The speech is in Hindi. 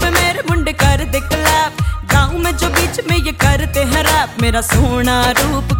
पे मेरे मुंडे कर दे क्लैप गाँव में जो बीच में ये करते हैं रैप मेरा सोना रूप